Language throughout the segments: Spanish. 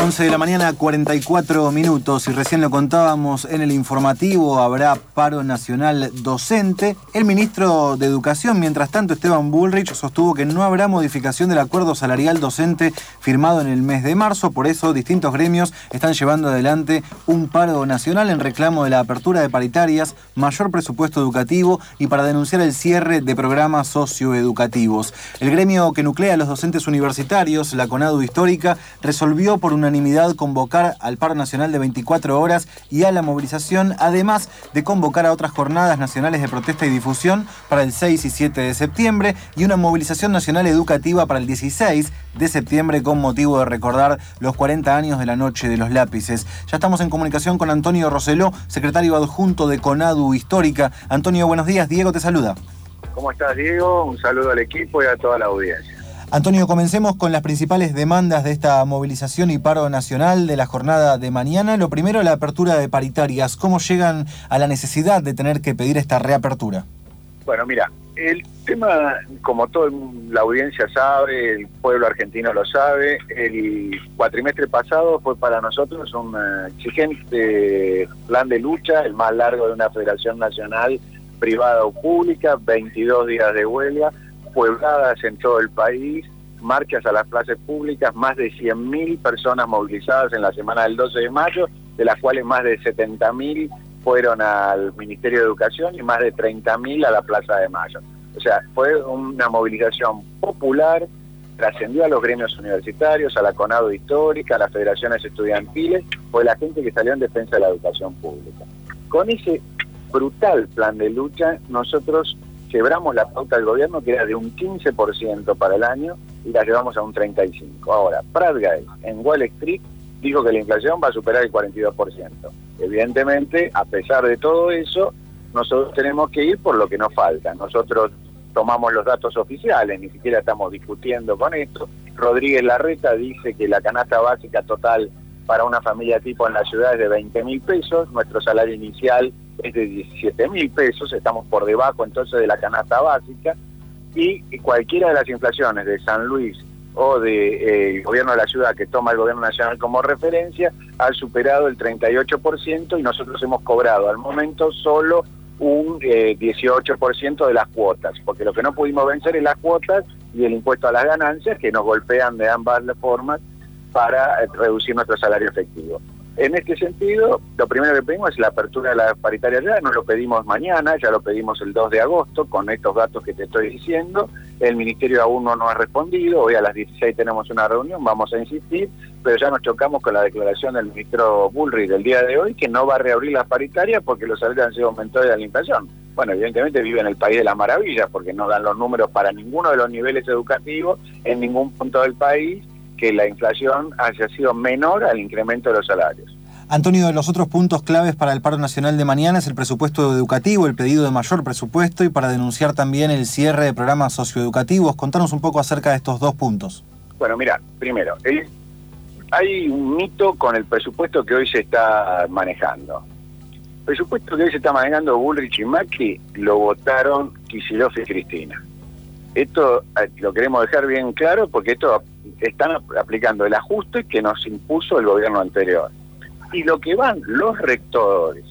11 de la mañana, 44 minutos, y recién lo contábamos en el informativo, habrá paro nacional docente. El ministro de Educación, mientras tanto, Esteban Bullrich, sostuvo que no habrá modificación del acuerdo salarial docente firmado en el mes de marzo, por eso distintos gremios están llevando adelante un paro nacional en reclamo de la apertura de paritarias, mayor presupuesto educativo y para denunciar el cierre de programas socioeducativos. El gremio que nuclea a los docentes universitarios, la CONADU Histórica, resolvió por una unanimidad convocar al paro nacional de 24 horas y a la movilización, además de convocar a otras jornadas nacionales de protesta y difusión para el 6 y 7 de septiembre y una movilización nacional educativa para el 16 de septiembre con motivo de recordar los 40 años de la Noche de los Lápices. Ya estamos en comunicación con Antonio Roseló, secretario adjunto de CONADU Histórica. Antonio, buenos días. Diego te saluda. ¿Cómo estás, Diego? Un saludo al equipo y a toda la audiencia. Antonio, comencemos con las principales demandas de esta movilización y paro nacional de la jornada de mañana. Lo primero, la apertura de paritarias. ¿Cómo llegan a la necesidad de tener que pedir esta reapertura? Bueno, mira, el tema, como toda la audiencia sabe, el pueblo argentino lo sabe, el cuatrimestre pasado fue para nosotros un exigente plan de lucha, el más largo de una federación nacional privada o pública, 22 días de huelga puebladas en todo el país, marchas a las plazas públicas, más de 100.000 personas movilizadas en la semana del 12 de mayo, de las cuales más de 70.000 fueron al Ministerio de Educación y más de 30.000 a la Plaza de Mayo. O sea, fue una movilización popular, trascendió a los gremios universitarios, a la CONADO histórica, a las federaciones estudiantiles, fue la gente que salió en defensa de la educación pública. Con ese brutal plan de lucha, nosotros quebramos la pauta del gobierno que era de un 15% para el año y la llevamos a un 35%. Ahora, Pratt en Wall Street dijo que la inflación va a superar el 42%. Evidentemente, a pesar de todo eso, nosotros tenemos que ir por lo que nos falta. Nosotros tomamos los datos oficiales, ni siquiera estamos discutiendo con esto. Rodríguez Larreta dice que la canasta básica total para una familia tipo en la ciudad es de 20 mil pesos, nuestro salario inicial es de 17 mil pesos, estamos por debajo entonces de la canasta básica y cualquiera de las inflaciones de San Luis o del de, eh, gobierno de la ciudad que toma el gobierno nacional como referencia ha superado el 38% y nosotros hemos cobrado al momento solo un 18% eh, de las cuotas, porque lo que no pudimos vencer es las cuotas y el impuesto a las ganancias que nos golpean de ambas formas para eh, reducir nuestro salario efectivo. En este sentido, lo primero que pedimos es la apertura de la paritaria ya, no lo pedimos mañana, ya lo pedimos el 2 de agosto con estos datos que te estoy diciendo. El Ministerio aún no nos ha respondido, hoy a las 16 tenemos una reunión, vamos a insistir, pero ya nos chocamos con la declaración del ministro Bullrich del día de hoy que no va a reabrir las paritarias porque los salarios han sido aumentados de la inflación. Bueno, evidentemente vive en el país de las maravillas porque no dan los números para ninguno de los niveles educativos en ningún punto del país que la inflación haya sido menor al incremento de los salarios. Antonio, de los otros puntos claves para el paro nacional de mañana es el presupuesto educativo, el pedido de mayor presupuesto y para denunciar también el cierre de programas socioeducativos. Contanos un poco acerca de estos dos puntos. Bueno, mira, primero, hay un mito con el presupuesto que hoy se está manejando. El presupuesto que hoy se está manejando Bullrich y Macri lo votaron Kicillof y Cristina. Esto eh, lo queremos dejar bien claro porque esto están aplicando el ajuste que nos impuso el gobierno anterior. Y lo que van los rectores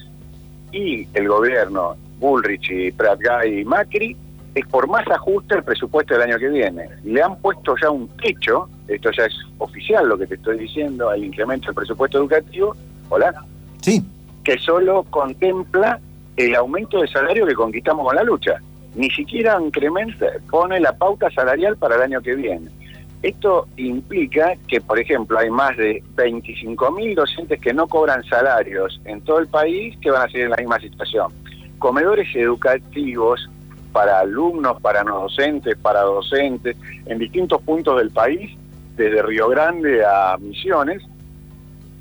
y el gobierno, Bullrich y Prat y Macri, es por más ajuste el presupuesto del año que viene. Le han puesto ya un techo, esto ya es oficial lo que te estoy diciendo, al incremento del presupuesto educativo, hola, sí. que solo contempla el aumento de salario que conquistamos con la lucha. Ni siquiera incrementa, pone la pauta salarial para el año que viene. Esto implica que, por ejemplo, hay más de 25.000 docentes que no cobran salarios en todo el país que van a seguir en la misma situación. Comedores educativos para alumnos, para no docentes, para docentes, en distintos puntos del país, desde Río Grande a Misiones,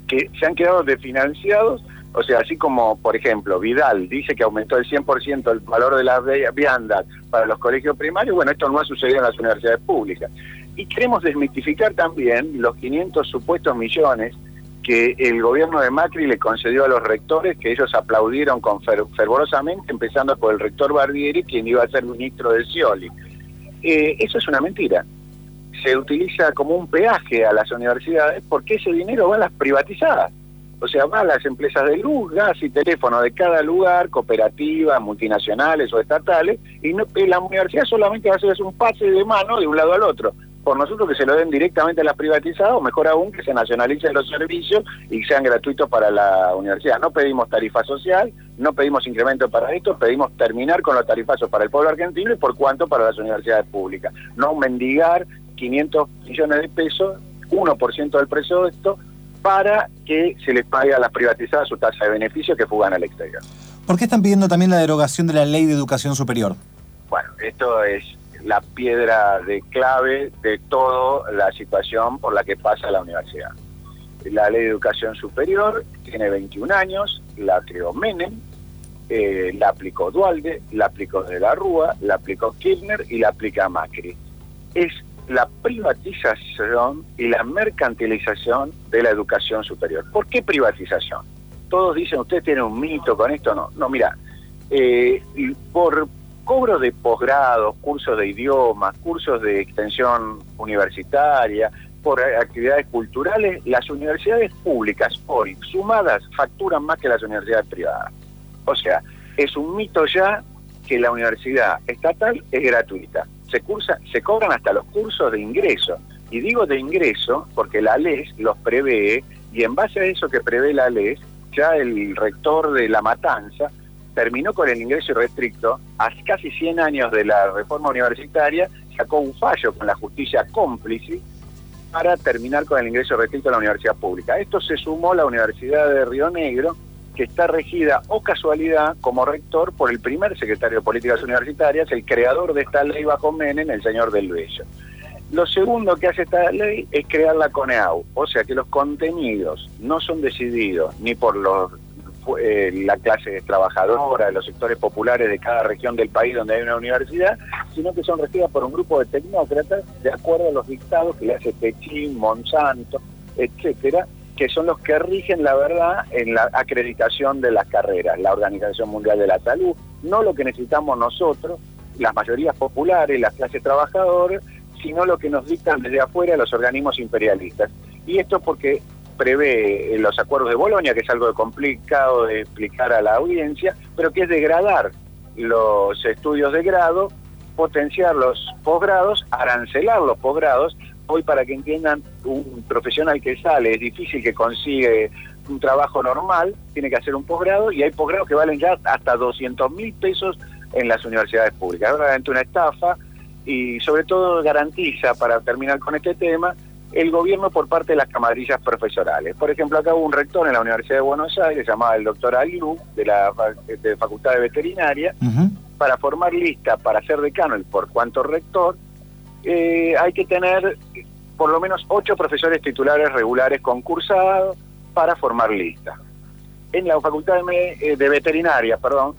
que se han quedado desfinanciados o sea, así como, por ejemplo, Vidal dice que aumentó el 100% el valor de las viandas para los colegios primarios, bueno, esto no ha sucedido en las universidades públicas. Y queremos desmitificar también los 500 supuestos millones que el gobierno de Macri le concedió a los rectores, que ellos aplaudieron con fervorosamente, empezando por el rector Barbieri, quien iba a ser ministro del Scioli. Eh, eso es una mentira. se utiliza como un peaje a las universidades porque ese dinero va a las privatizadas. O sea, va a las empresas de luz, gas y teléfono de cada lugar, cooperativas, multinacionales o estatales, y, no, la universidad solamente va a hacer un pase de mano de un lado al otro. Por nosotros que se lo den directamente a las privatizadas, o mejor aún que se nacionalicen los servicios y sean gratuitos para la universidad. No pedimos tarifa social, no pedimos incremento para esto, pedimos terminar con los tarifazos para el pueblo argentino y por cuanto para las universidades públicas. No mendigar 500 millones de pesos, 1% del precio de esto, para que se les pague a las privatizadas su tasa de beneficio que fugan al exterior. ¿Por qué están pidiendo también la derogación de la ley de educación superior? Bueno, esto es la piedra de clave de toda la situación por la que pasa la universidad. La ley de educación superior tiene 21 años, la creó Menem, eh, la aplicó Dualde, la aplicó De la Rúa, la aplicó Kirchner y la aplica Macri. Es la privatización y la mercantilización de la educación superior. ¿Por qué privatización? Todos dicen, usted tiene un mito con esto. No, no, mira, eh, por cobro de posgrados, cursos de idiomas, cursos de extensión universitaria, por actividades culturales, las universidades públicas hoy, sumadas, facturan más que las universidades privadas. O sea, es un mito ya que la universidad estatal es gratuita se, cursa, se cobran hasta los cursos de ingreso. Y digo de ingreso porque la ley los prevé y en base a eso que prevé la ley, ya el rector de La Matanza terminó con el ingreso irrestricto, a casi 100 años de la reforma universitaria, sacó un fallo con la justicia cómplice para terminar con el ingreso restricto a la universidad pública. Esto se sumó la Universidad de Río Negro, que está regida, o casualidad, como rector por el primer secretario de Políticas Universitarias, el creador de esta ley bajo Menem, el señor Del Bello. Lo segundo que hace esta ley es crear la CONEAU, o sea que los contenidos no son decididos ni por los eh, la clase trabajadora, los sectores populares de cada región del país donde hay una universidad, sino que son regidas por un grupo de tecnócratas de acuerdo a los dictados que le hace Pechín, Monsanto, etcétera, que son los que rigen la verdad en la acreditación de las carreras, la Organización Mundial de la Salud, no lo que necesitamos nosotros, las mayorías populares, las clases trabajadoras, sino lo que nos dictan desde afuera los organismos imperialistas. Y esto porque prevé los acuerdos de Bolonia, que es algo complicado de explicar a la audiencia, pero que es degradar los estudios de grado, potenciar los posgrados, arancelar los posgrados, hoy para que entiendan, un profesional que sale, es difícil que consigue un trabajo normal, tiene que hacer un posgrado y hay posgrados que valen ya hasta 200 mil pesos en las universidades públicas. Es realmente una estafa y sobre todo garantiza, para terminar con este tema, el gobierno por parte de las camarillas profesionales. Por ejemplo, acá hubo un rector en la Universidad de Buenos Aires, llamado el doctor Aliu, de la Facultad de Veterinaria, para formar lista para ser decano y por cuanto rector, eh, hay que tener por lo menos ocho profesores titulares regulares concursados para formar lista. En la facultad de, eh, de veterinaria, perdón,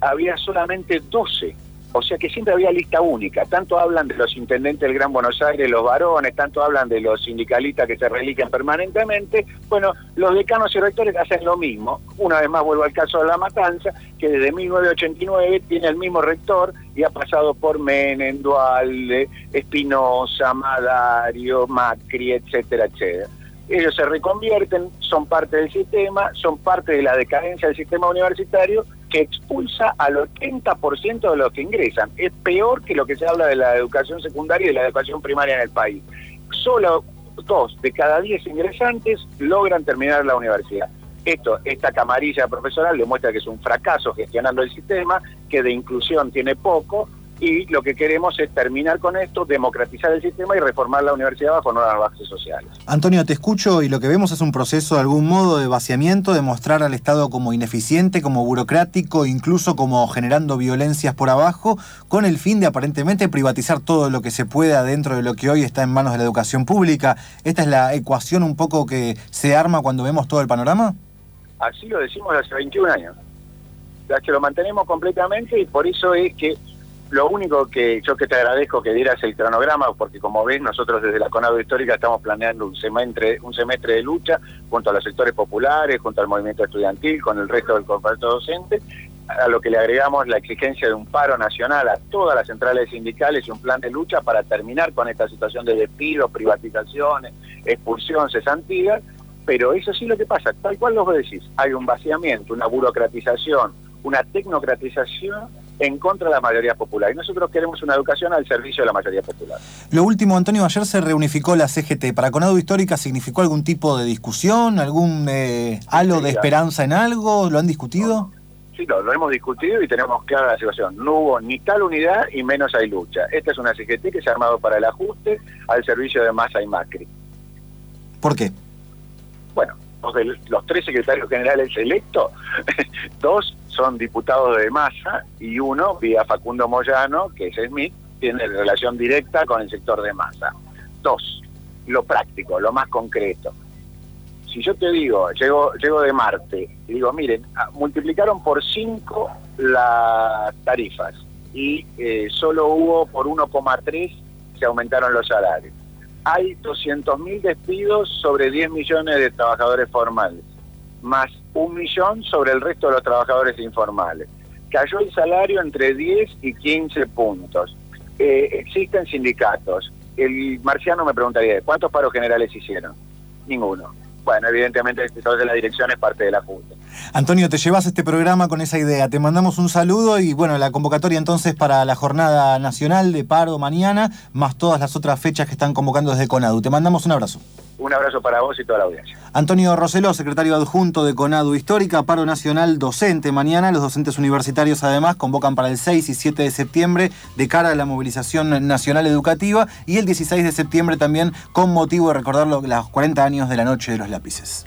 había solamente 12 o sea que siempre había lista única. Tanto hablan de los intendentes del Gran Buenos Aires, los varones, tanto hablan de los sindicalistas que se reliquen permanentemente. Bueno, los decanos y rectores hacen lo mismo. Una vez más vuelvo al caso de La Matanza, que desde 1989 tiene el mismo rector y ha pasado por Menem, Dualde, Espinosa, Madario, Macri, etcétera, etcétera ellos se reconvierten, son parte del sistema, son parte de la decadencia del sistema universitario que expulsa al 80% de los que ingresan. Es peor que lo que se habla de la educación secundaria y de la educación primaria en el país. Solo dos de cada diez ingresantes logran terminar la universidad. Esto, esta camarilla profesional demuestra que es un fracaso gestionando el sistema, que de inclusión tiene poco, y lo que queremos es terminar con esto, democratizar el sistema y reformar la universidad bajo nuevas bases sociales. Antonio, te escucho y lo que vemos es un proceso de algún modo de vaciamiento, de mostrar al Estado como ineficiente, como burocrático, incluso como generando violencias por abajo, con el fin de aparentemente privatizar todo lo que se pueda dentro de lo que hoy está en manos de la educación pública. ¿Esta es la ecuación un poco que se arma cuando vemos todo el panorama? Así lo decimos hace 21 años. Ya que lo mantenemos completamente y por eso es que lo único que yo que te agradezco que dieras el cronograma, porque como ves, nosotros desde la CONADO Histórica estamos planeando un semestre, un semestre de lucha junto a los sectores populares, junto al movimiento estudiantil, con el resto del comparto docente. a lo que le agregamos la exigencia de un paro nacional a todas las centrales sindicales y un plan de lucha para terminar con esta situación de despidos, privatizaciones, expulsión, cesantía, pero eso sí lo que pasa, tal cual lo decís, hay un vaciamiento, una burocratización, una tecnocratización en contra de la mayoría popular. Y nosotros queremos una educación al servicio de la mayoría popular. Lo último, Antonio, ayer se reunificó la CGT. ¿Para Conado Histórica significó algún tipo de discusión, algún eh, halo de esperanza en algo? ¿Lo han discutido? Sí, lo, hemos discutido y tenemos clara la situación. No hubo ni tal unidad y menos hay lucha. Esta es una CGT que se ha armado para el ajuste al servicio de Massa y Macri. ¿Por qué? Bueno, los, tres secretarios generales electos, dos son diputados de Massa y uno, vía Facundo Moyano, que es Smith, tiene relación directa con el sector de Massa. Dos, lo práctico, lo más concreto si yo te digo, llego, llego de Marte y digo, miren, ah, multiplicaron por 5 las tarifas y eh, solo hubo por 1,3 se aumentaron los salarios. Hay 200.000 despidos sobre 10 millones de trabajadores formales, más un millón sobre el resto de los trabajadores informales. Cayó el salario entre 10 y 15 puntos. Eh, existen sindicatos. El marciano me preguntaría, ¿cuántos paros generales hicieron? Ninguno bueno, evidentemente de la dirección es parte de la Junta. Antonio, te llevas este programa con esa idea. Te mandamos un saludo y bueno, la convocatoria entonces para la jornada nacional de paro mañana, más todas las otras fechas que están convocando desde CONADU. Te mandamos un abrazo. Un abrazo para vos y toda la audiencia. Antonio Roseló, secretario adjunto de CONADU Histórica, paro nacional docente. Mañana los docentes universitarios además convocan para el 6 y 7 de septiembre de cara a la movilización nacional educativa y el 16 de septiembre también con motivo de recordar los 40 años de la noche de los lápices.